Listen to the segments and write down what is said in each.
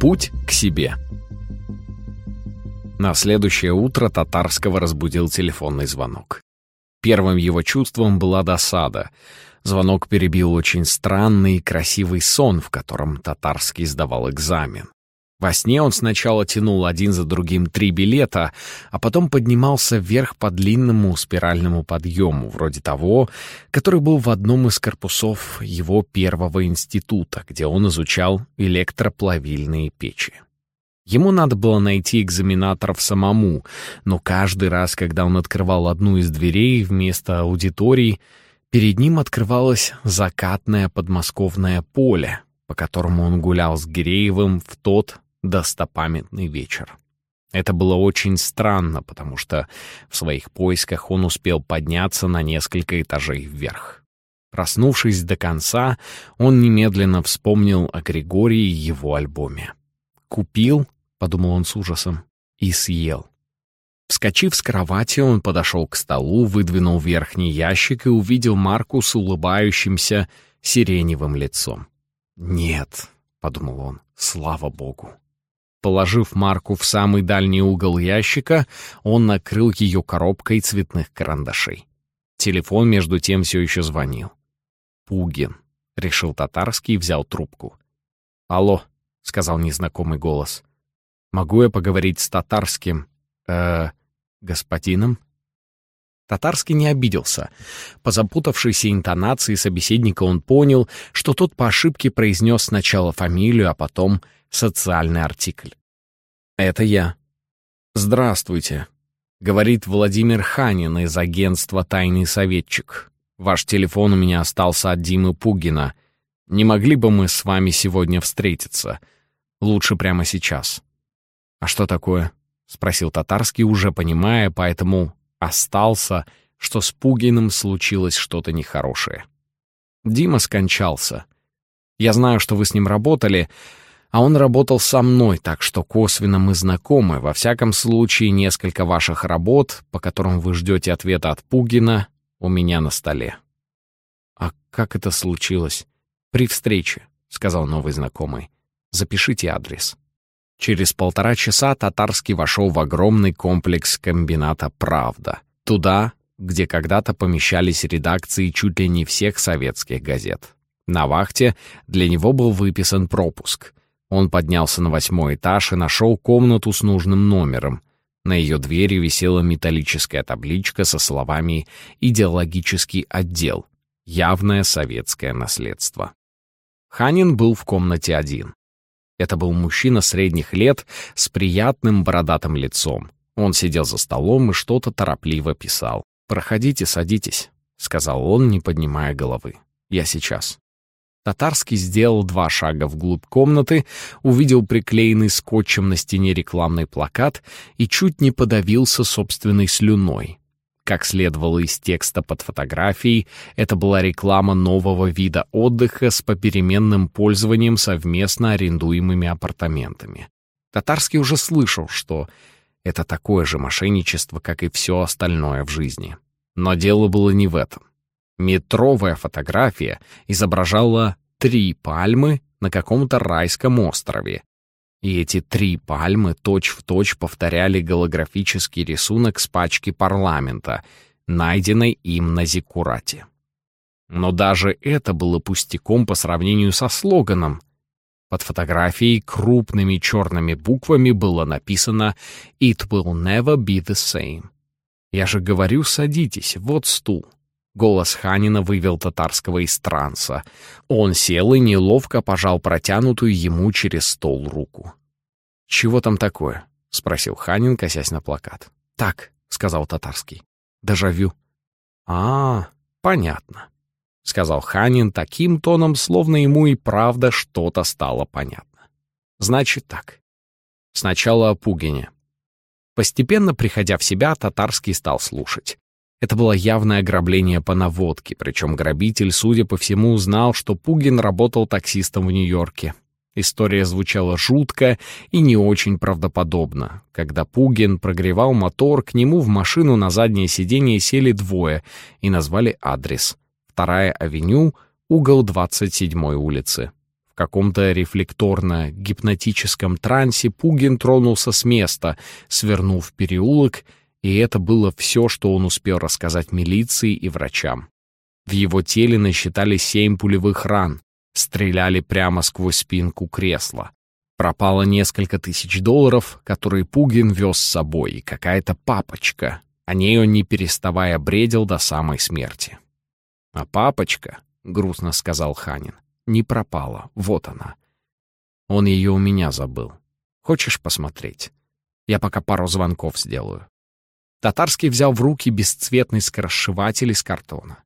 Путь к себе. На следующее утро Татарского разбудил телефонный звонок. Первым его чувством была досада. Звонок перебил очень странный и красивый сон, в котором Татарский сдавал экзамен. Во сне он сначала тянул один за другим три билета, а потом поднимался вверх по длинному спиральному подъему, вроде того, который был в одном из корпусов его первого института, где он изучал электроплавильные печи. Ему надо было найти экзаменаторов самому, но каждый раз, когда он открывал одну из дверей вместо аудитории, перед ним открывалось закатное подмосковное поле, по которому он гулял с Гиреевым в тот достопамятный вечер. Это было очень странно, потому что в своих поисках он успел подняться на несколько этажей вверх. Проснувшись до конца, он немедленно вспомнил о Григории и его альбоме. «Купил», — подумал он с ужасом, — «и съел». Вскочив с кровати, он подошел к столу, выдвинул верхний ящик и увидел Марку с улыбающимся сиреневым лицом. «Нет», — подумал он, — «слава богу». Положив марку в самый дальний угол ящика, он накрыл ее коробкой цветных карандашей. Телефон между тем все еще звонил. «Пугин», — решил татарский и взял трубку. «Алло», — сказал незнакомый голос. «Могу я поговорить с татарским, э, господином?» Татарский не обиделся. По запутавшейся интонации собеседника он понял, что тот по ошибке произнес сначала фамилию, а потом социальный артикль. «Это я». «Здравствуйте», — говорит Владимир Ханин из агентства «Тайный советчик». «Ваш телефон у меня остался от Димы Пугина. Не могли бы мы с вами сегодня встретиться? Лучше прямо сейчас». «А что такое?» — спросил Татарский, уже понимая, поэтому остался, что с Пугиным случилось что-то нехорошее. Дима скончался. Я знаю, что вы с ним работали, а он работал со мной, так что косвенно мы знакомы. Во всяком случае, несколько ваших работ, по которым вы ждете ответа от Пугина, у меня на столе. А как это случилось? При встрече, сказал новый знакомый. Запишите адрес. Через полтора часа Татарский вошел в огромный комплекс комбината «Правда». Туда, где когда-то помещались редакции чуть ли не всех советских газет. На вахте для него был выписан пропуск. Он поднялся на восьмой этаж и нашел комнату с нужным номером. На ее двери висела металлическая табличка со словами «Идеологический отдел. Явное советское наследство». Ханин был в комнате один. Это был мужчина средних лет с приятным бородатым лицом. Он сидел за столом и что-то торопливо писал. «Проходите, садитесь», — сказал он, не поднимая головы. «Я сейчас». Татарский сделал два шага вглубь комнаты, увидел приклеенный скотчем на стене рекламный плакат и чуть не подавился собственной слюной. Как следовало из текста под фотографией, это была реклама нового вида отдыха с попеременным пользованием совместно арендуемыми апартаментами. Татарский уже слышал, что это такое же мошенничество, как и все остальное в жизни. Но дело было не в этом. Метровая фотография изображала три пальмы на каком-то райском острове. И эти три пальмы точь-в-точь точь повторяли голографический рисунок с пачки парламента, найденной им на Зиккурате. Но даже это было пустяком по сравнению со слоганом. Под фотографией крупными черными буквами было написано «It will never be the same». Я же говорю, садитесь, вот стул. Голос Ханина вывел татарского из транса. Он сел и неловко пожал протянутую ему через стол руку. «Чего там такое?» — спросил Ханин, косясь на плакат. «Так», — сказал татарский. «Дежавю». «А, понятно», — сказал Ханин таким тоном, словно ему и правда что-то стало понятно. «Значит так. Сначала о Пугине». Постепенно, приходя в себя, татарский стал слушать. Это было явное ограбление по наводке, причем грабитель, судя по всему, узнал, что Пугин работал таксистом в Нью-Йорке. История звучала жутко и не очень правдоподобно. Когда Пугин прогревал мотор, к нему в машину на заднее сиденье сели двое и назвали адрес. Вторая авеню, угол 27-й улицы. В каком-то рефлекторно-гипнотическом трансе Пугин тронулся с места, свернув переулок, и это было все, что он успел рассказать милиции и врачам. В его теле насчитали семь пулевых ран, стреляли прямо сквозь спинку кресла. Пропало несколько тысяч долларов, которые Пугин вез с собой, и какая-то папочка. О ней он не переставая бредил до самой смерти. «А папочка», — грустно сказал Ханин, не пропала. Вот она. Он ее у меня забыл. Хочешь посмотреть? Я пока пару звонков сделаю. Татарский взял в руки бесцветный скоросшиватель из картона.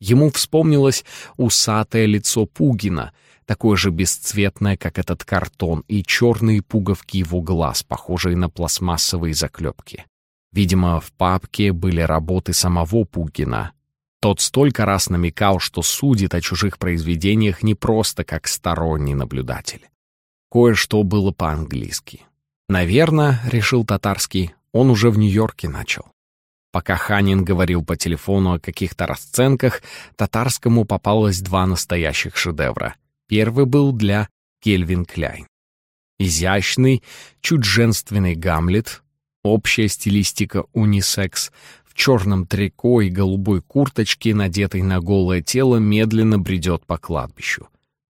Ему вспомнилось усатое лицо Пугина, такое же бесцветное, как этот картон, и черные пуговки его глаз, похожие на пластмассовые заклепки. Видимо, в папке были работы самого Пугина, тот столько раз намекал, что судит о чужих произведениях не просто как сторонний наблюдатель. Кое-что было по-английски. Наверное, решил Татарский, он уже в Нью-Йорке начал. Пока Ханин говорил по телефону о каких-то расценках, Татарскому попалось два настоящих шедевра. Первый был для Кельвин Кляйн. Изящный, чуть женственный Гамлет, общая стилистика унисекс, черном трико и голубой курточке, надетой на голое тело, медленно бредет по кладбищу.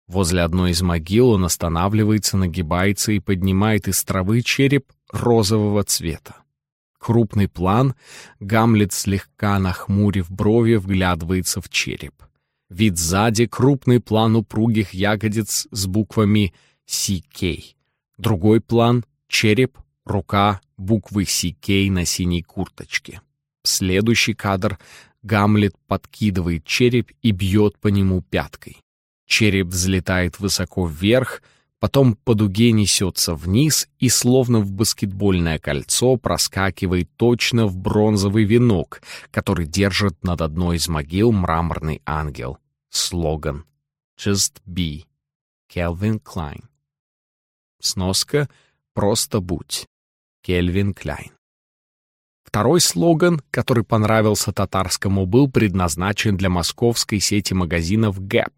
Возле одной из могил он останавливается, нагибается и поднимает из травы череп розового цвета. Крупный план, Гамлет слегка нахмурив брови, вглядывается в череп. Вид сзади — крупный план упругих ягодиц с буквами CK. Другой план — череп, рука, буквы CK на синей курточке. Следующий кадр — Гамлет подкидывает череп и бьет по нему пяткой. Череп взлетает высоко вверх, потом по дуге несется вниз и, словно в баскетбольное кольцо, проскакивает точно в бронзовый венок, который держит над одной из могил мраморный ангел. Слоган «Just be» Келвин Клайн. Сноска «Просто будь» Кельвин Кляйн. Второй слоган, который понравился татарскому, был предназначен для московской сети магазинов Gap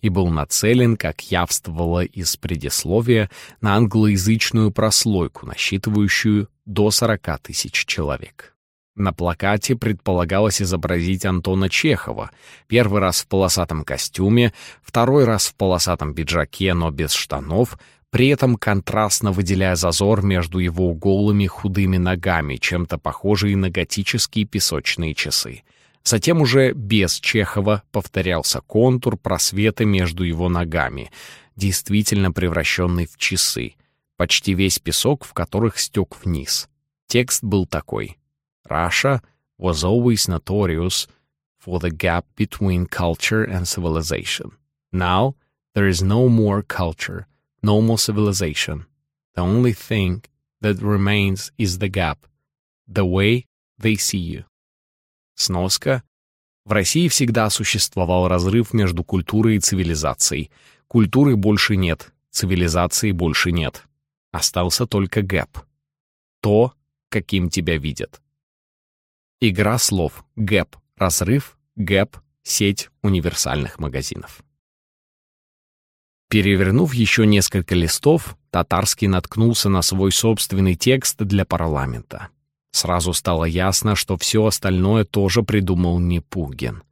и был нацелен, как явствовало из предисловия, на англоязычную прослойку, насчитывающую до 40 тысяч человек. На плакате предполагалось изобразить Антона Чехова, первый раз в полосатом костюме, второй раз в полосатом пиджаке, но без штанов — при этом контрастно выделяя зазор между его голыми худыми ногами, чем-то похожие на готические песочные часы. Затем уже без Чехова повторялся контур просвета между его ногами, действительно превращенный в часы, почти весь песок в которых стек вниз. Текст был такой. «Russia was always notorious for the gap between culture and civilization. Now there is no more culture» normal civilization. The only thing that remains is the gap, the way they see you. Сноска. В России всегда существовал разрыв между культурой и цивилизацией. Культуры больше нет, цивилизации больше нет. Остался только Gap. То, каким тебя видят. Игра слов gap — разрыв, Gap — сеть универсальных магазинов. Перевернув еще несколько листов, Татарский наткнулся на свой собственный текст для парламента. Сразу стало ясно, что все остальное тоже придумал не Пугин.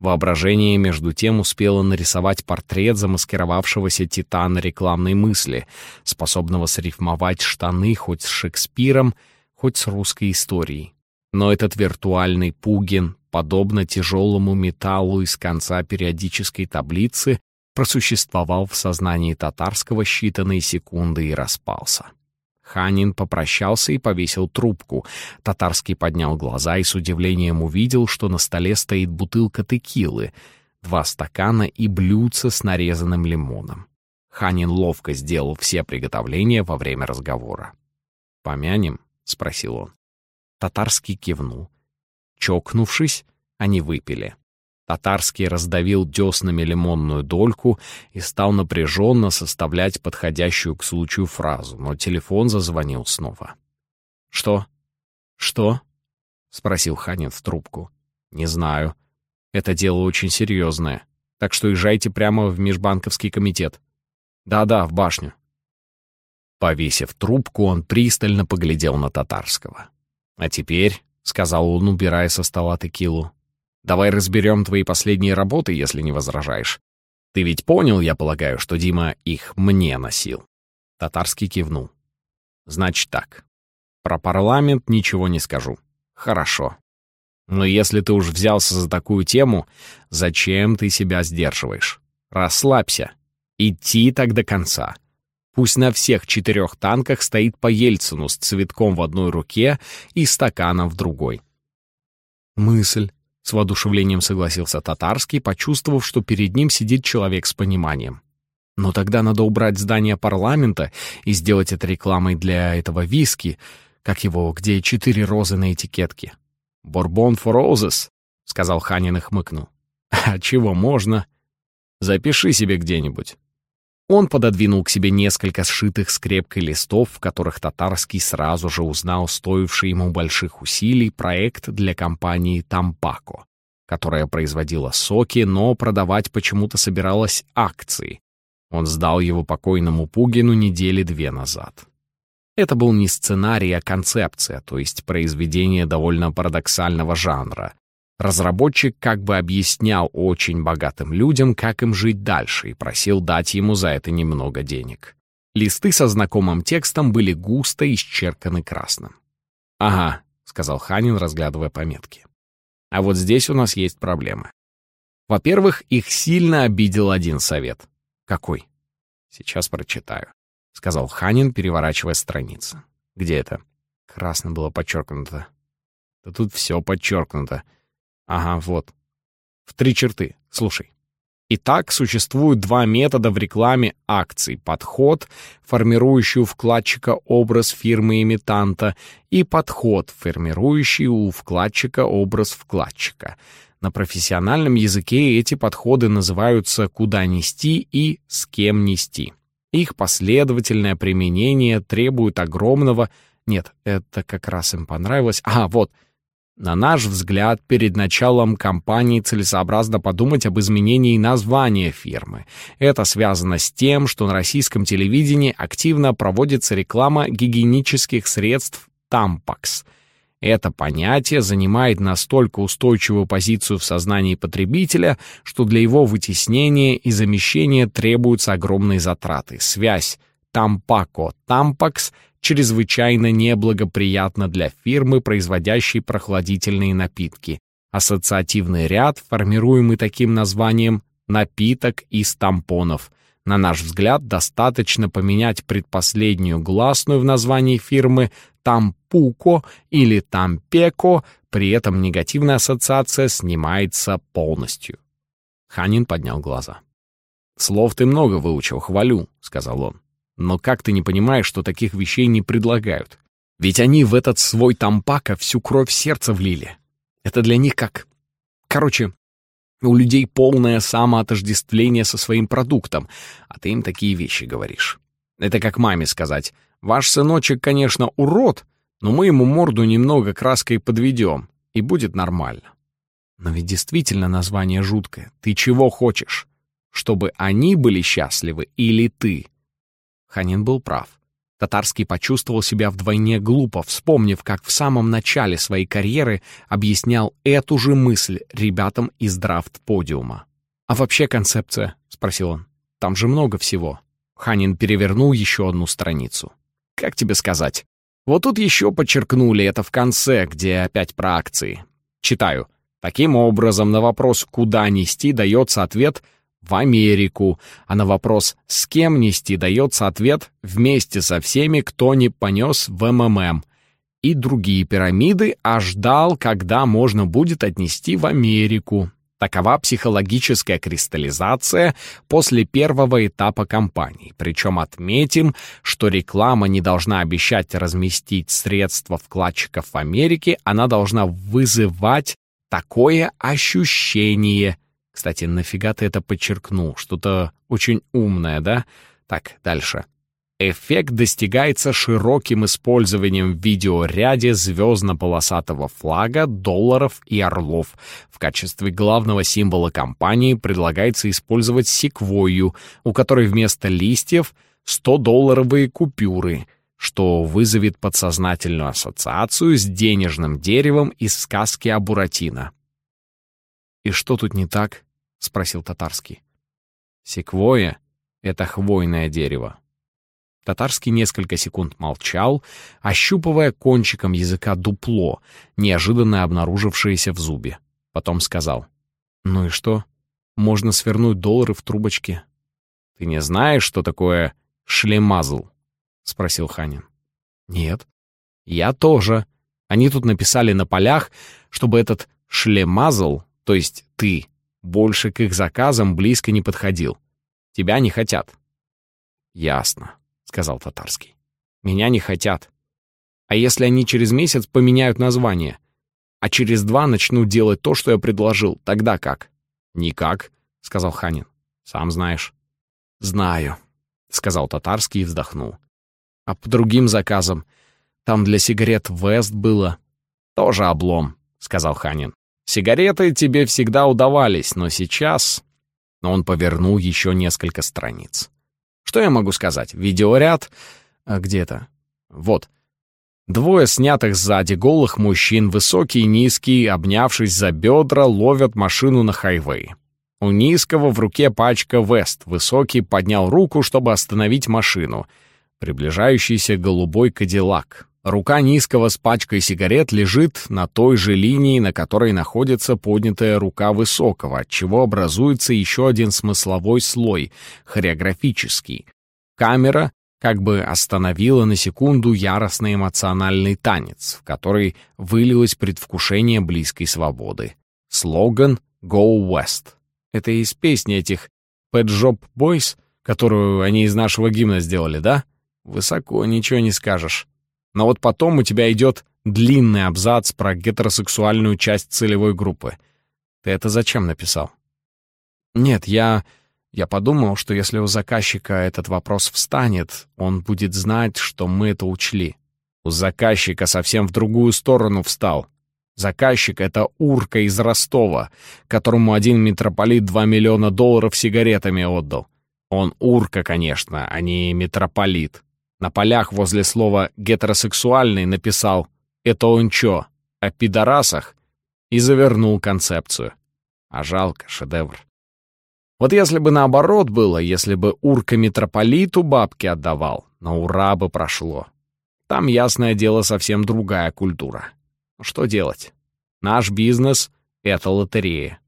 Воображение, между тем, успело нарисовать портрет замаскировавшегося титана рекламной мысли, способного срифмовать штаны хоть с Шекспиром, хоть с русской историей. Но этот виртуальный Пугин, подобно тяжелому металлу из конца периодической таблицы, просуществовал в сознании татарского считанные секунды и распался. Ханин попрощался и повесил трубку. Татарский поднял глаза и с удивлением увидел, что на столе стоит бутылка текилы, два стакана и блюдце с нарезанным лимоном. Ханин ловко сделал все приготовления во время разговора. «Помянем?» — спросил он. Татарский кивнул. Чокнувшись, они выпили. Татарский раздавил деснами лимонную дольку и стал напряженно составлять подходящую к случаю фразу, но телефон зазвонил снова. «Что? Что?» — спросил Ханин в трубку. «Не знаю. Это дело очень серьезное, так что езжайте прямо в межбанковский комитет». Да-да, в башню. Повесив трубку, он пристально поглядел на Татарского. «А теперь», — сказал он, убирая со стола текилу, — «давай разберем твои последние работы, если не возражаешь. Ты ведь понял, я полагаю, что Дима их мне носил?» Татарский кивнул. «Значит так. Про парламент ничего не скажу. Хорошо. Но если ты уж взялся за такую тему, зачем ты себя сдерживаешь? Расслабься. Идти так до конца. Пусть на всех четырех танках стоит по Ельцину с цветком в одной руке и стаканом в другой. Мысль. С воодушевлением согласился Татарский, почувствовав, что перед ним сидит человек с пониманием. Но тогда надо убрать здание парламента и сделать это рекламой для этого виски, как его, где четыре розы на этикетке. «Борбон for roses», — сказал Ханин и хмыкнул. «А чего можно? Запиши себе где-нибудь». Он пододвинул к себе несколько сшитых скрепкой листов, в которых Татарский сразу же узнал стоивший ему больших усилий проект для компании «Тампако», которая производила соки, но продавать почему-то собиралась акции. Он сдал его покойному Пугину недели две назад. Это был не сценарий, а концепция, то есть произведение довольно парадоксального жанра. Разработчик как бы объяснял очень богатым людям, как им жить дальше, и просил дать ему за это немного денег. Листы со знакомым текстом были густо исчерканы красным. «Ага», — сказал Ханин, разглядывая пометки. «А вот здесь у нас есть проблемы. Во-первых, их сильно обидел один совет. Какой? Сейчас прочитаю», — сказал Ханин, переворачивая страницы. «Где это?» Красным было подчеркнуто. «Да тут все подчеркнуто. Ага, вот. В три черты. Слушай. Итак, существуют два метода в рекламе акций. Подход, формирующий у вкладчика образ фирмы-имитанта, и подход, формирующий у вкладчика образ вкладчика. На профессиональном языке эти подходы называются «куда нести» и «с кем нести». Их последовательное применение требует огромного... Нет, это как раз им понравилось. А, вот — на наш взгляд, перед началом кампании целесообразно подумать об изменении названия фирмы. Это связано с тем, что на российском телевидении активно проводится реклама гигиенических средств «Тампакс». Это понятие занимает настолько устойчивую позицию в сознании потребителя, что для его вытеснения и замещения требуются огромные затраты. Связь «Тампако-Тампакс» чрезвычайно неблагоприятно для фирмы, производящей прохладительные напитки. Ассоциативный ряд, формируемый таким названием «напиток из тампонов». На наш взгляд, достаточно поменять предпоследнюю гласную в названии фирмы «тампуко» или «тампеко», при этом негативная ассоциация снимается полностью. Ханин поднял глаза. «Слов ты много выучил, хвалю», — сказал он. Но как ты не понимаешь, что таких вещей не предлагают? Ведь они в этот свой тампака всю кровь сердца влили. Это для них как... Короче, у людей полное самоотождествление со своим продуктом, а ты им такие вещи говоришь. Это как маме сказать. Ваш сыночек, конечно, урод, но мы ему морду немного краской подведем, и будет нормально. Но ведь действительно название жуткое. Ты чего хочешь? Чтобы они были счастливы или ты? Ханин был прав. Татарский почувствовал себя вдвойне глупо, вспомнив, как в самом начале своей карьеры объяснял эту же мысль ребятам из драфт-подиума. «А вообще концепция?» — спросил он. «Там же много всего». Ханин перевернул еще одну страницу. «Как тебе сказать? Вот тут еще подчеркнули это в конце, где опять про акции. Читаю. Таким образом, на вопрос «куда нести» дается ответ — в Америку, а на вопрос «с кем нести» дается ответ «вместе со всеми, кто не понес в МММ». И другие пирамиды, а ждал, когда можно будет отнести в Америку. Такова психологическая кристаллизация после первого этапа кампании. Причем отметим, что реклама не должна обещать разместить средства вкладчиков в Америке, она должна вызывать такое ощущение – кстати, нафига ты это подчеркнул? Что-то очень умное, да? Так, дальше. Эффект достигается широким использованием в видеоряде звездно-полосатого флага, долларов и орлов. В качестве главного символа компании предлагается использовать секвойю, у которой вместо листьев 100-долларовые купюры, что вызовет подсознательную ассоциацию с денежным деревом из сказки о Буратино. «И что тут не так?» — спросил Татарский. «Секвойя — это хвойное дерево», Татарский несколько секунд молчал, ощупывая кончиком языка дупло, неожиданно обнаружившееся в зубе. Потом сказал. «Ну и что? Можно свернуть доллары в трубочке». «Ты не знаешь, что такое шлемазл?» — спросил Ханин. «Нет». «Я тоже. Они тут написали на полях, чтобы этот шлемазл, то есть ты, больше к их заказам близко не подходил. Тебя не хотят». «Ясно сказал Татарский. «Меня не хотят. А если они через месяц поменяют название? А через два начнут делать то, что я предложил, тогда как?» «Никак», — сказал Ханин. «Сам знаешь». «Знаю», — сказал Татарский и вздохнул. «А по другим заказам? Там для сигарет Вест было». «Тоже облом», — сказал Ханин. «Сигареты тебе всегда удавались, но сейчас...» Но он повернул еще несколько страниц. Что я могу сказать? Видеоряд... А где то Вот. Двое снятых сзади голых мужчин, высокий и низкий, обнявшись за бедра, ловят машину на хайвее. У низкого в руке пачка Вест. Высокий поднял руку, чтобы остановить машину. Приближающийся голубой кадиллак. Рука низкого с пачкой сигарет лежит на той же линии, на которой находится поднятая рука высокого, отчего образуется еще один смысловой слой, хореографический. Камера как бы остановила на секунду яростный эмоциональный танец, в который вылилось предвкушение близкой свободы. Слоган «Go West». Это из песни этих Pet Shop Boys, которую они из нашего гимна сделали, да? Высоко, ничего не скажешь. Но вот потом у тебя идет длинный абзац про гетеросексуальную часть целевой группы. Ты это зачем написал? Нет, я... Я подумал, что если у заказчика этот вопрос встанет, он будет знать, что мы это учли. У заказчика совсем в другую сторону встал. Заказчик — это урка из Ростова, которому один митрополит 2 миллиона долларов сигаретами отдал. Он урка, конечно, а не митрополит. На полях возле слова «гетеросексуальный» написал «это он чё?» о пидорасах и завернул концепцию. А жалко, шедевр. Вот если бы наоборот было, если бы урка митрополиту бабки отдавал, на ура бы прошло. Там, ясное дело, совсем другая культура. Что делать? Наш бизнес — это лотерея.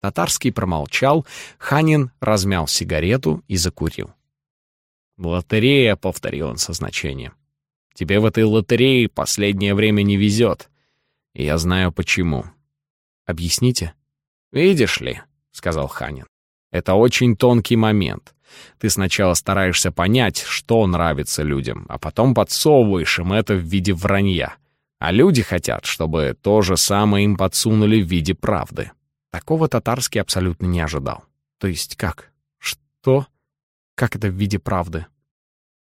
Татарский промолчал, Ханин размял сигарету и закурил. «Лотерея», — повторил он со значением. «Тебе в этой лотерее последнее время не везет. И я знаю почему». «Объясните?» «Видишь ли», — сказал Ханин, — «это очень тонкий момент. Ты сначала стараешься понять, что нравится людям, а потом подсовываешь им это в виде вранья. А люди хотят, чтобы то же самое им подсунули в виде правды». Такого татарский абсолютно не ожидал. То есть как? Что? Как это в виде правды?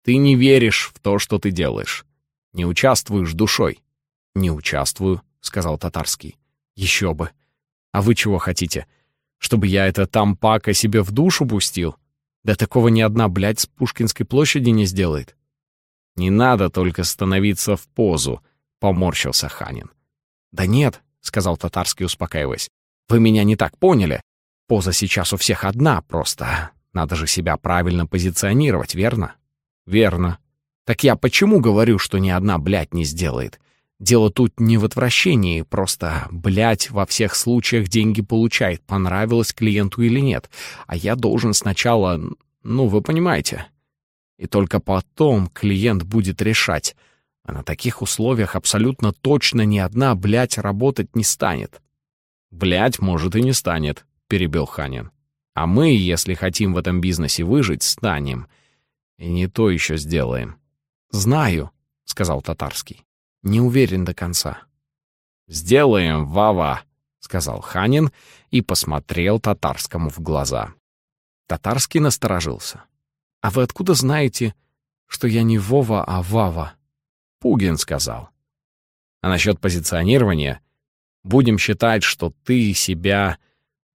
Ты не веришь в то, что ты делаешь. Не участвуешь душой. Не участвую, сказал Татарский. Еще бы. А вы чего хотите? Чтобы я это там пака себе в душу пустил? Да такого ни одна, блядь, с Пушкинской площади не сделает. Не надо только становиться в позу, поморщился Ханин. Да нет, сказал Татарский, успокаиваясь. Вы меня не так поняли. Поза сейчас у всех одна, просто надо же себя правильно позиционировать, верно? Верно. Так я почему говорю, что ни одна блядь не сделает? Дело тут не в отвращении, просто, блядь, во всех случаях деньги получает, понравилось клиенту или нет. А я должен сначала, ну, вы понимаете. И только потом клиент будет решать. А на таких условиях абсолютно точно ни одна, блядь, работать не станет. «Блядь, может, и не станет», — перебил Ханин. «А мы, если хотим в этом бизнесе выжить, станем. И не то еще сделаем. «Знаю», — сказал Татарский. «Не уверен до конца». «Сделаем, Вава», — сказал Ханин и посмотрел Татарскому в глаза. Татарский насторожился. «А вы откуда знаете?» что я не Вова, а Вава. Пугин сказал. А насчет позиционирования? Будем считать, что ты себя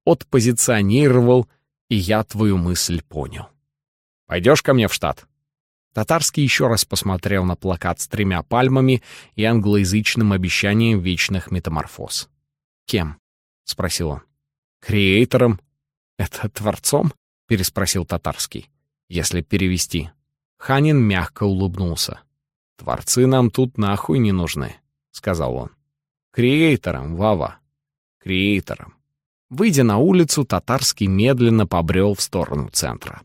отпозиционировал, и я твою мысль понял. Пойдешь ко мне в штат? Татарский еще раз посмотрел на плакат с тремя пальмами и англоязычным обещанием вечных метаморфоз. «Кем?» — спросил он. «Креатором». «Это творцом?» — переспросил Татарский. «Если перевести». Ханин мягко улыбнулся. «Творцы нам тут нахуй не нужны», — сказал он. «Креатором, Вава. Креатором». Выйдя на улицу, Татарский медленно побрел в сторону центра.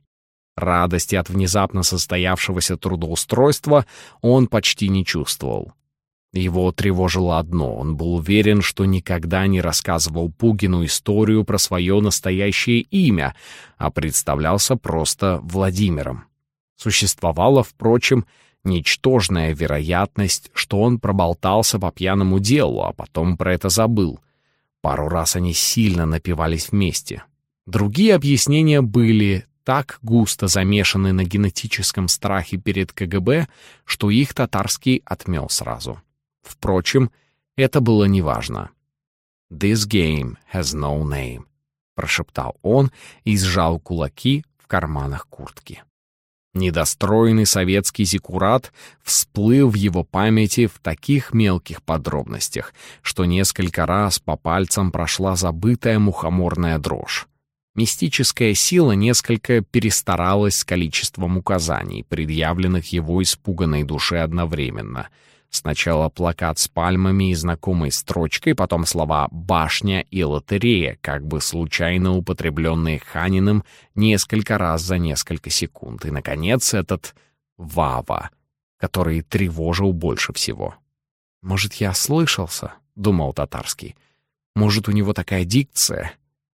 Радости от внезапно состоявшегося трудоустройства он почти не чувствовал. Его тревожило одно — он был уверен, что никогда не рассказывал Пугину историю про свое настоящее имя, а представлялся просто Владимиром. Существовала, впрочем, ничтожная вероятность, что он проболтался по пьяному делу, а потом про это забыл. Пару раз они сильно напивались вместе. Другие объяснения были так густо замешаны на генетическом страхе перед КГБ, что их татарский отмел сразу. Впрочем, это было неважно. «This game has no name», — прошептал он и сжал кулаки в карманах куртки. Недостроенный советский зиккурат всплыл в его памяти в таких мелких подробностях, что несколько раз по пальцам прошла забытая мухоморная дрожь. Мистическая сила несколько перестаралась с количеством указаний, предъявленных его испуганной душе одновременно. Сначала плакат с пальмами и знакомой строчкой, потом слова «башня» и «лотерея», как бы случайно употребленные Ханиным несколько раз за несколько секунд. И, наконец, этот «Вава», который тревожил больше всего. «Может, я слышался?» — думал Татарский. «Может, у него такая дикция?»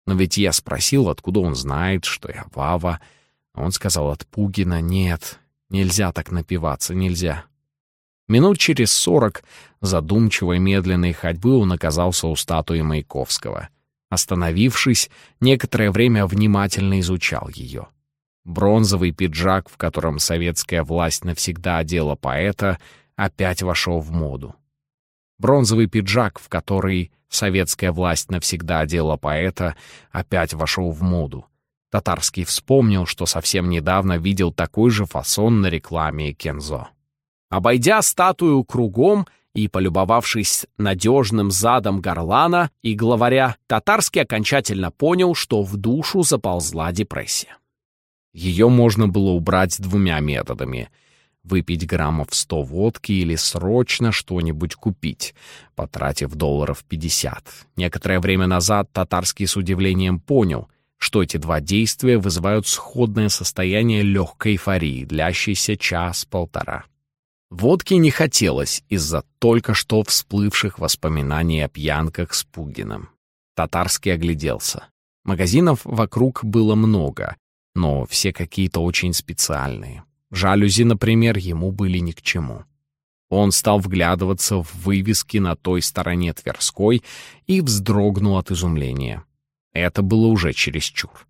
Но ведь я спросил, откуда он знает, что я Вава. Он сказал от Пугина, нет, нельзя так напиваться, нельзя. Минут через сорок задумчивой медленной ходьбы он оказался у статуи Маяковского. Остановившись, некоторое время внимательно изучал ее. Бронзовый пиджак, в котором советская власть навсегда одела поэта, опять вошел в моду. Бронзовый пиджак, в который советская власть навсегда одела поэта, опять вошел в моду. Татарский вспомнил, что совсем недавно видел такой же фасон на рекламе Кензо. Обойдя статую кругом и полюбовавшись надежным задом горлана и главаря, Татарский окончательно понял, что в душу заползла депрессия. Ее можно было убрать двумя методами — выпить граммов сто водки или срочно что-нибудь купить, потратив долларов пятьдесят. Некоторое время назад Татарский с удивлением понял, что эти два действия вызывают сходное состояние легкой эйфории, длящейся час-полтора. Водки не хотелось из-за только что всплывших воспоминаний о пьянках с Пугиным. Татарский огляделся. Магазинов вокруг было много, но все какие-то очень специальные. Жалюзи, например, ему были ни к чему. Он стал вглядываться в вывески на той стороне Тверской и вздрогнул от изумления. Это было уже чересчур.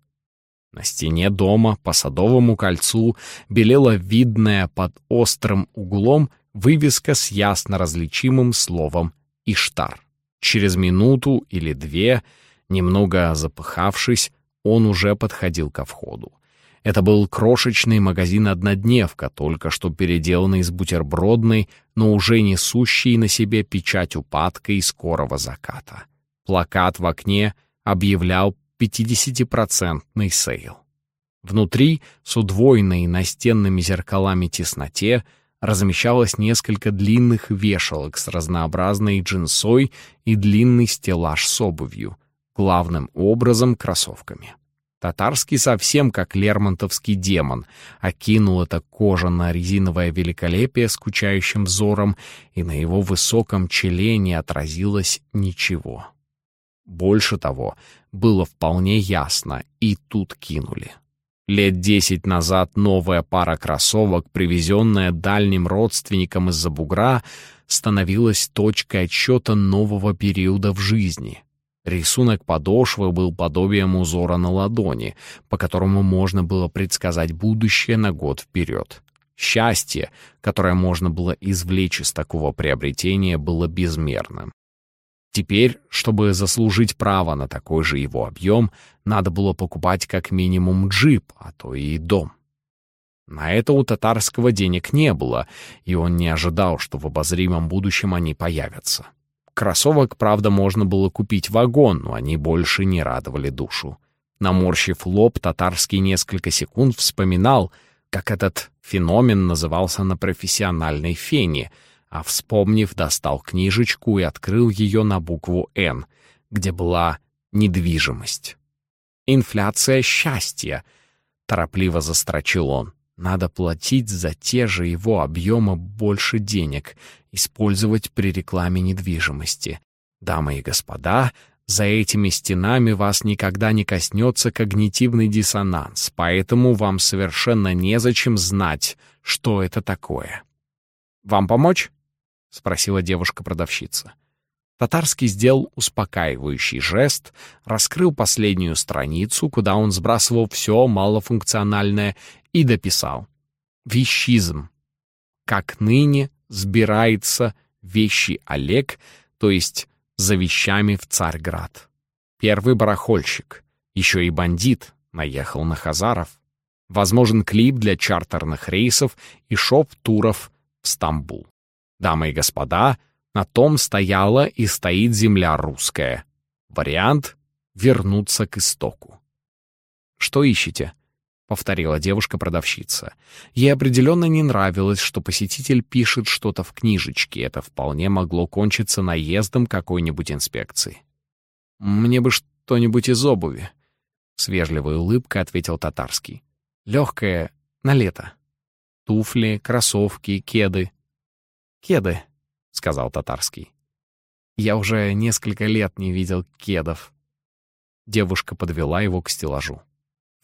На стене дома по Садовому кольцу белела видная под острым углом вывеска с ясно различимым словом «Иштар». Через минуту или две, немного запыхавшись, он уже подходил ко входу. Это был крошечный магазин-однодневка, только что переделанный из бутербродной, но уже несущий на себе печать упадка и скорого заката. Плакат в окне объявлял 50-процентный sale. Внутри, с удвоенной настенными зеркалами тесноте, размещалось несколько длинных вешалок с разнообразной джинсой и длинный стеллаж с обувью, главным образом кроссовками. Татарский совсем как лермонтовский демон, окинул это кожано-резиновое великолепие скучающим взором, и на его высоком челе не отразилось ничего. Больше того, было вполне ясно, и тут кинули. Лет десять назад новая пара кроссовок, привезенная дальним родственникам из-за бугра, становилась точкой отсчета нового периода в жизни — Рисунок подошвы был подобием узора на ладони, по которому можно было предсказать будущее на год вперед. Счастье, которое можно было извлечь из такого приобретения, было безмерным. Теперь, чтобы заслужить право на такой же его объем, надо было покупать как минимум джип, а то и дом. На это у татарского денег не было, и он не ожидал, что в обозримом будущем они появятся. Кроссовок, правда, можно было купить вагон, но они больше не радовали душу. Наморщив лоб, татарский несколько секунд вспоминал — как этот феномен назывался на профессиональной фене, а, вспомнив, достал книжечку и открыл ее на букву «Н», где была недвижимость. «Инфляция счастья», — торопливо застрочил он. «Надо платить за те же его объемы больше денег, использовать при рекламе недвижимости. Дамы и господа, за этими стенами вас никогда не коснется когнитивный диссонанс, поэтому вам совершенно незачем знать, что это такое. «Вам помочь?» — спросила девушка-продавщица. Татарский сделал успокаивающий жест, раскрыл последнюю страницу, куда он сбрасывал все малофункциональное, и дописал. «Вещизм. Как ныне сбирается вещи Олег, то есть за вещами в Царьград. Первый барахольщик, еще и бандит, наехал на Хазаров. Возможен клип для чартерных рейсов и шоп-туров в Стамбул. Дамы и господа, на том стояла и стоит земля русская. Вариант — вернуться к истоку. «Что ищете?» — повторила девушка-продавщица. Ей определенно не нравилось, что посетитель пишет что-то в книжечке. Это вполне могло кончиться наездом какой-нибудь инспекции. «Мне бы что-нибудь из обуви», — с вежливой улыбкой ответил Татарский. «Легкое на лето. Туфли, кроссовки, кеды». «Кеды», — сказал Татарский. «Я уже несколько лет не видел кедов». Девушка подвела его к стеллажу.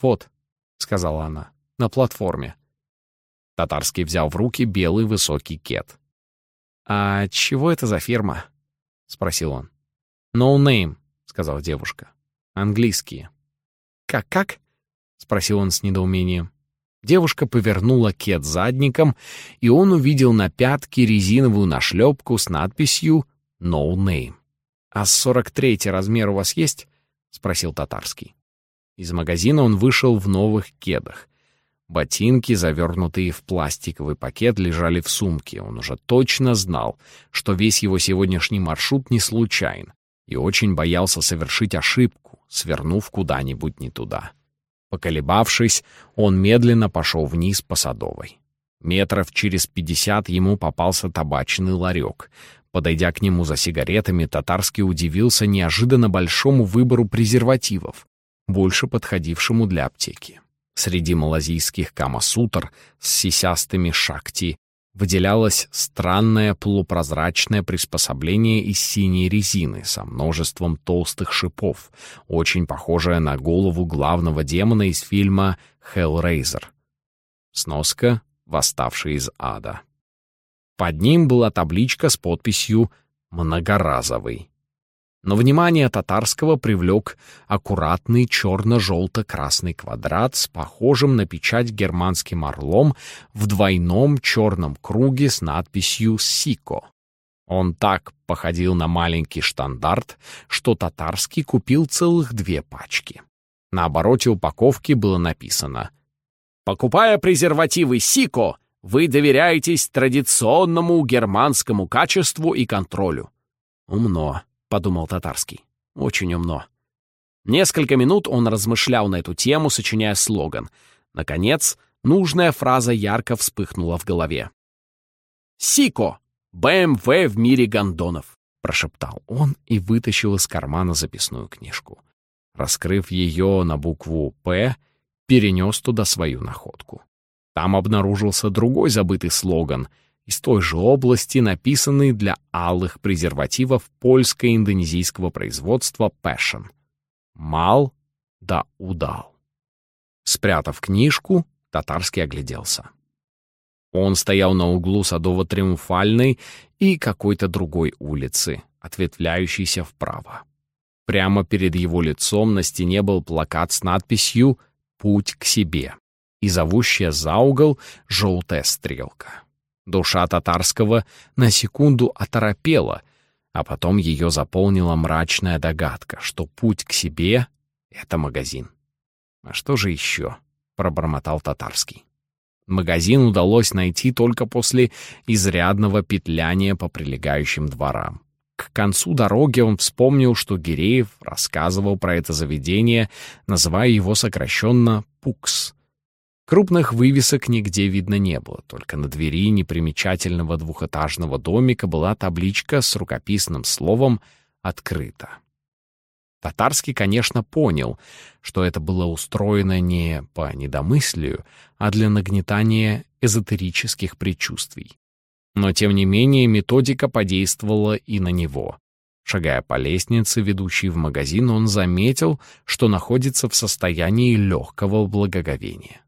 «Вот», — сказала она, — «на платформе». Татарский взял в руки белый высокий кет. «А чего это за фирма?» — спросил он. «No name», — сказала девушка. «Английские». «Как-как?» — спросил он с недоумением. Девушка повернула кет задником, и он увидел на пятке резиновую нашлепку с надписью «No name». «А 43 размер у вас есть?» — спросил Татарский. Из магазина он вышел в новых кедах. Ботинки, завернутые в пластиковый пакет, лежали в сумке. Он уже точно знал, что весь его сегодняшний маршрут не случайен, и очень боялся совершить ошибку, свернув куда-нибудь не туда. Поколебавшись, он медленно пошел вниз по Садовой. Метров через пятьдесят ему попался табачный ларек. Подойдя к нему за сигаретами, Татарский удивился неожиданно большому выбору презервативов больше подходившему для аптеки. Среди малазийских камасутр с сисястыми шакти выделялось странное полупрозрачное приспособление из синей резины со множеством толстых шипов, очень похожее на голову главного демона из фильма «Хеллрейзер». Сноска «Восставший из ада». Под ним была табличка с подписью «Многоразовый». Но внимание татарского привлек аккуратный черно-желто-красный квадрат с похожим на печать германским орлом в двойном черном круге с надписью «Сико». Он так походил на маленький штандарт, что татарский купил целых две пачки. На обороте упаковки было написано «Покупая презервативы «Сико», вы доверяетесь традиционному германскому качеству и контролю». Умно. — подумал Татарский. «Очень умно». Несколько минут он размышлял на эту тему, сочиняя слоган. Наконец, нужная фраза ярко вспыхнула в голове. «Сико! БМВ в мире гондонов!» — прошептал он и вытащил из кармана записную книжку. Раскрыв ее на букву «П», перенес туда свою находку. Там обнаружился другой забытый слоган — из той же области, написанный для алых презервативов польско-индонезийского производства Passion. Мал да удал. Спрятав книжку, татарский огляделся. Он стоял на углу Садово-Триумфальной и какой-то другой улицы, ответвляющейся вправо. Прямо перед его лицом на стене был плакат с надписью «Путь к себе». и зовущая за угол желтая стрелка. Душа татарского на секунду оторопела, а потом ее заполнила мрачная догадка, что путь к себе — это магазин. «А что же еще?» — пробормотал татарский. Магазин удалось найти только после изрядного петляния по прилегающим дворам. К концу дороги он вспомнил, что Гиреев рассказывал про это заведение, называя его сокращенно «Пукс». Крупных вывесок нигде видно не было, только на двери непримечательного двухэтажного домика была табличка с рукописным словом «Открыто». Татарский, конечно, понял, что это было устроено не по недомыслию, а для нагнетания эзотерических предчувствий. Но, тем не менее, методика подействовала и на него. Шагая по лестнице, ведущей в магазин, он заметил, что находится в состоянии легкого благоговения.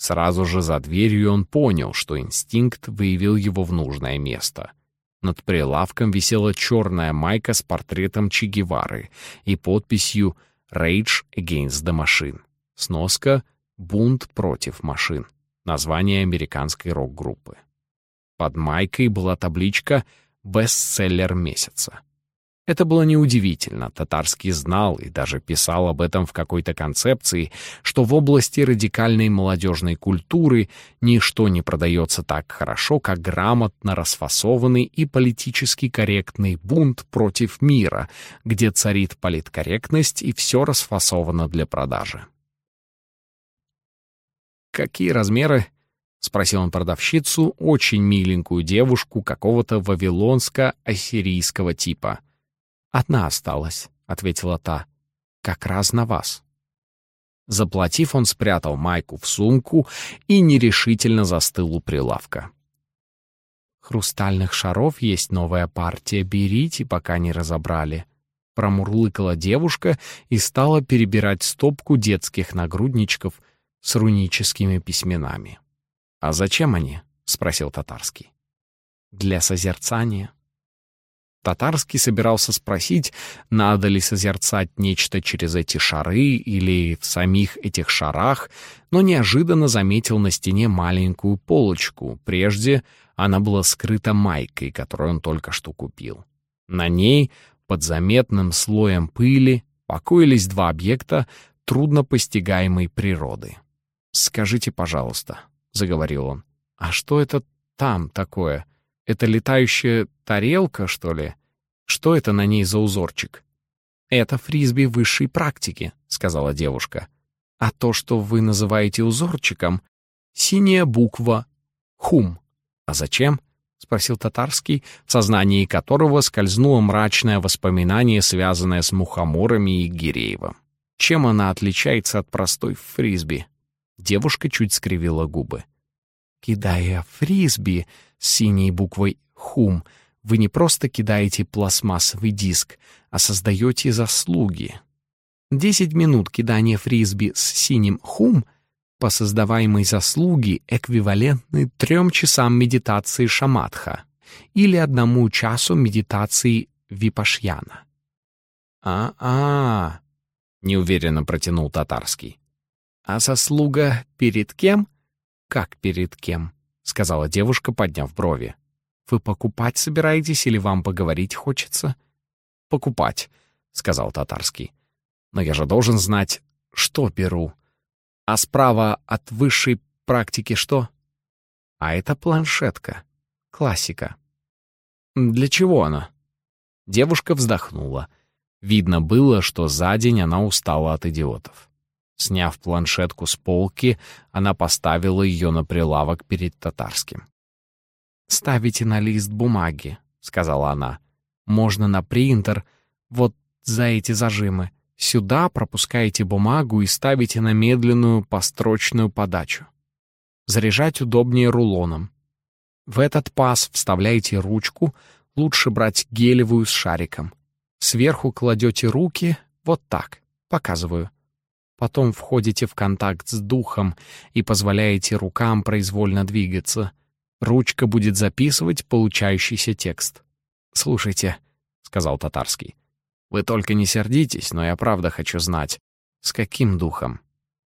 Сразу же за дверью он понял, что инстинкт выявил его в нужное место. Над прилавком висела черная майка с портретом Че Гевары и подписью «Rage Against the Machine». Сноска «Бунт против машин». Название американской рок-группы. Под майкой была табличка «Бестселлер месяца». Это было неудивительно. Татарский знал и даже писал об этом в какой-то концепции, что в области радикальной молодежной культуры ничто не продается так хорошо, как грамотно расфасованный и политически корректный бунт против мира, где царит политкорректность и все расфасовано для продажи. «Какие размеры?» — спросил он продавщицу, очень миленькую девушку какого-то вавилонско-ассирийского типа — «Одна осталась», — ответила та. «Как раз на вас». Заплатив, он спрятал майку в сумку и нерешительно застыл у прилавка. «Хрустальных шаров есть новая партия, берите, пока не разобрали», — промурлыкала девушка и стала перебирать стопку детских нагрудничков с руническими письменами. «А зачем они?» — спросил татарский. «Для созерцания», Татарский собирался спросить, надо ли созерцать нечто через эти шары или в самих этих шарах, но неожиданно заметил на стене маленькую полочку. Прежде она была скрыта майкой, которую он только что купил. На ней, под заметным слоем пыли, покоились два объекта трудно постигаемой природы. «Скажите, пожалуйста», — заговорил он, — «а что это там такое?» Это летающая тарелка, что ли? Что это на ней за узорчик? Это фрисби высшей практики, сказала девушка. А то, что вы называете узорчиком, синяя буква «хум». А зачем? спросил татарский, в сознании которого скользнуло мрачное воспоминание, связанное с мухоморами и Гиреевым. Чем она отличается от простой фрисби? Девушка чуть скривила губы. Кидая фрисби с синей буквой «Хум», вы не просто кидаете пластмассовый диск, а создаете заслуги. Десять минут кидания фрисби с синим «Хум» по создаваемой заслуге эквивалентны трем часам медитации шаматха или одному часу медитации випашьяна. «А-а», — неуверенно протянул татарский. «А заслуга перед кем?» «Как перед кем?» — сказала девушка, подняв брови. «Вы покупать собираетесь или вам поговорить хочется?» «Покупать», — сказал татарский. «Но я же должен знать, что беру. А справа от высшей практики что?» «А это планшетка. Классика». «Для чего она?» Девушка вздохнула. Видно было, что за день она устала от идиотов. Сняв планшетку с полки, она поставила ее на прилавок перед татарским. «Ставите на лист бумаги», — сказала она. «Можно на принтер, вот за эти зажимы. Сюда пропускаете бумагу и ставите на медленную построчную подачу. Заряжать удобнее рулоном. В этот паз вставляете ручку, лучше брать гелевую с шариком. Сверху кладете руки, вот так, показываю. Потом входите в контакт с духом и позволяете рукам произвольно двигаться. Ручка будет записывать получающийся текст. «Слушайте», — сказал татарский, — «вы только не сердитесь, но я правда хочу знать, с каким духом.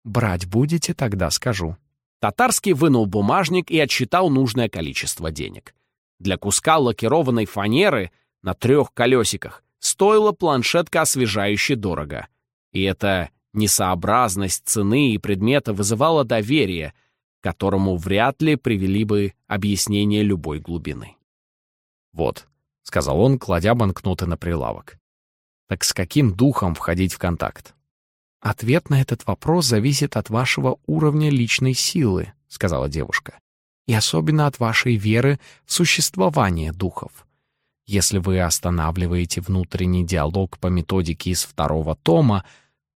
Брать будете, тогда скажу». Татарский вынул бумажник и отсчитал нужное количество денег. Для куска лакированной фанеры на трех колесиках стоила планшетка освежающе дорого. И эта несообразность цены и предмета вызывала доверие, которому вряд ли привели бы объяснение любой глубины. «Вот», — сказал он, кладя банкноты на прилавок. «Так с каким духом входить в контакт?» «Ответ на этот вопрос зависит от вашего уровня личной силы», — сказала девушка, «и особенно от вашей веры в существование духов. Если вы останавливаете внутренний диалог по методике из второго тома,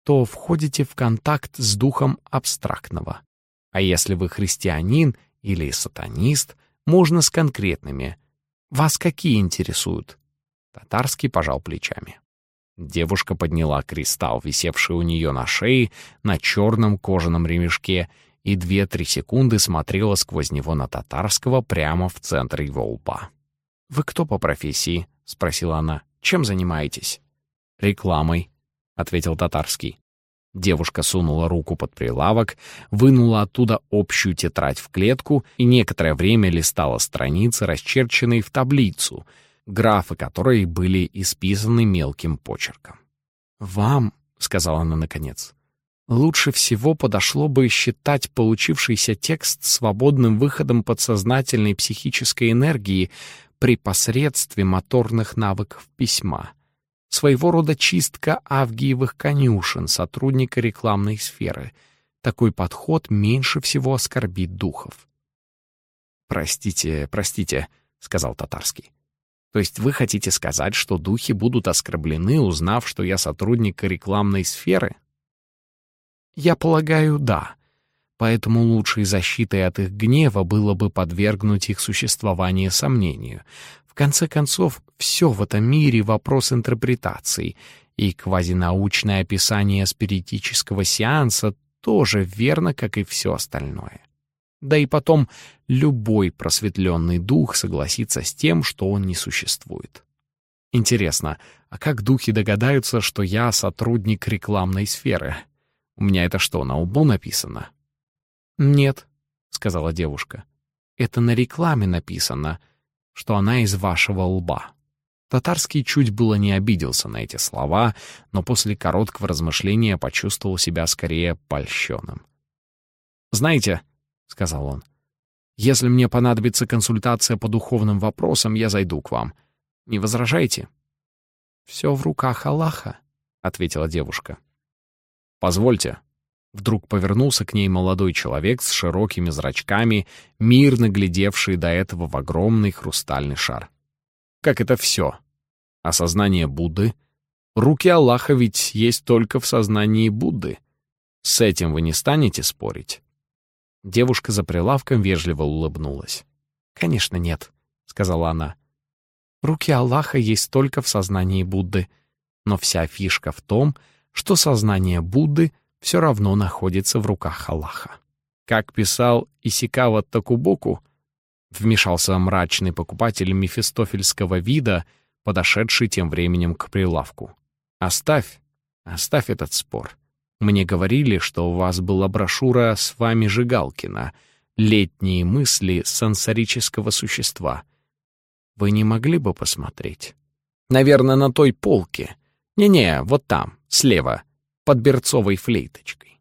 то входите в контакт с духом абстрактного. А если вы христианин или сатанист, можно с конкретными. Вас какие интересуют?» Татарский пожал плечами. Девушка подняла кристалл, висевший у нее на шее, на черном кожаном ремешке, и две-три секунды смотрела сквозь него на татарского прямо в центр его лба. «Вы кто по профессии?» — спросила она. «Чем занимаетесь?» «Рекламой», — ответил татарский. Девушка сунула руку под прилавок, вынула оттуда общую тетрадь в клетку и некоторое время листала страницы, расчерченные в таблицу — графы которой были исписаны мелким почерком. «Вам», — сказала она наконец, — «лучше всего подошло бы считать получившийся текст свободным выходом подсознательной психической энергии при посредстве моторных навыков письма, своего рода чистка авгиевых конюшен сотрудника рекламной сферы. Такой подход меньше всего оскорбит духов». «Простите, простите», — сказал Татарский. То есть вы хотите сказать, что духи будут оскорблены, узнав, что я сотрудник рекламной сферы? Я полагаю, да. Поэтому лучшей защитой от их гнева было бы подвергнуть их существование сомнению. В конце концов, все в этом мире — вопрос интерпретации, и квазинаучное описание спиритического сеанса тоже верно, как и все остальное. Да и потом, любой просветленный дух согласится с тем, что он не существует. Интересно, а как духи догадаются, что я сотрудник рекламной сферы? У меня это что, на лбу написано? «Нет», — сказала девушка. «Это на рекламе написано, что она из вашего лба». Татарский чуть было не обиделся на эти слова, но после короткого размышления почувствовал себя скорее польщенным. «Знаете», — сказал он. «Если мне понадобится консультация по духовным вопросам, я зайду к вам. Не возражаете?» «Все в руках Аллаха», — ответила девушка. «Позвольте». Вдруг повернулся к ней молодой человек с широкими зрачками, мирно глядевший до этого в огромный хрустальный шар. «Как это все? Осознание Будды? Руки Аллаха ведь есть только в сознании Будды. С этим вы не станете спорить?» Девушка за прилавком вежливо улыбнулась. «Конечно нет», — сказала она. «Руки Аллаха есть только в сознании Будды, но вся фишка в том, что сознание Будды все равно находится в руках Аллаха». Как писал Исикава Такубоку, вмешался мрачный покупатель мефистофельского вида, подошедший тем временем к прилавку. «Оставь, оставь этот спор. Мне говорили, что у вас была брошюра с вами Жигалкина «Летние мысли сансорического существа». Вы не могли бы посмотреть? Наверное, на той полке. Не-не, вот там, слева, под берцовой флейточкой.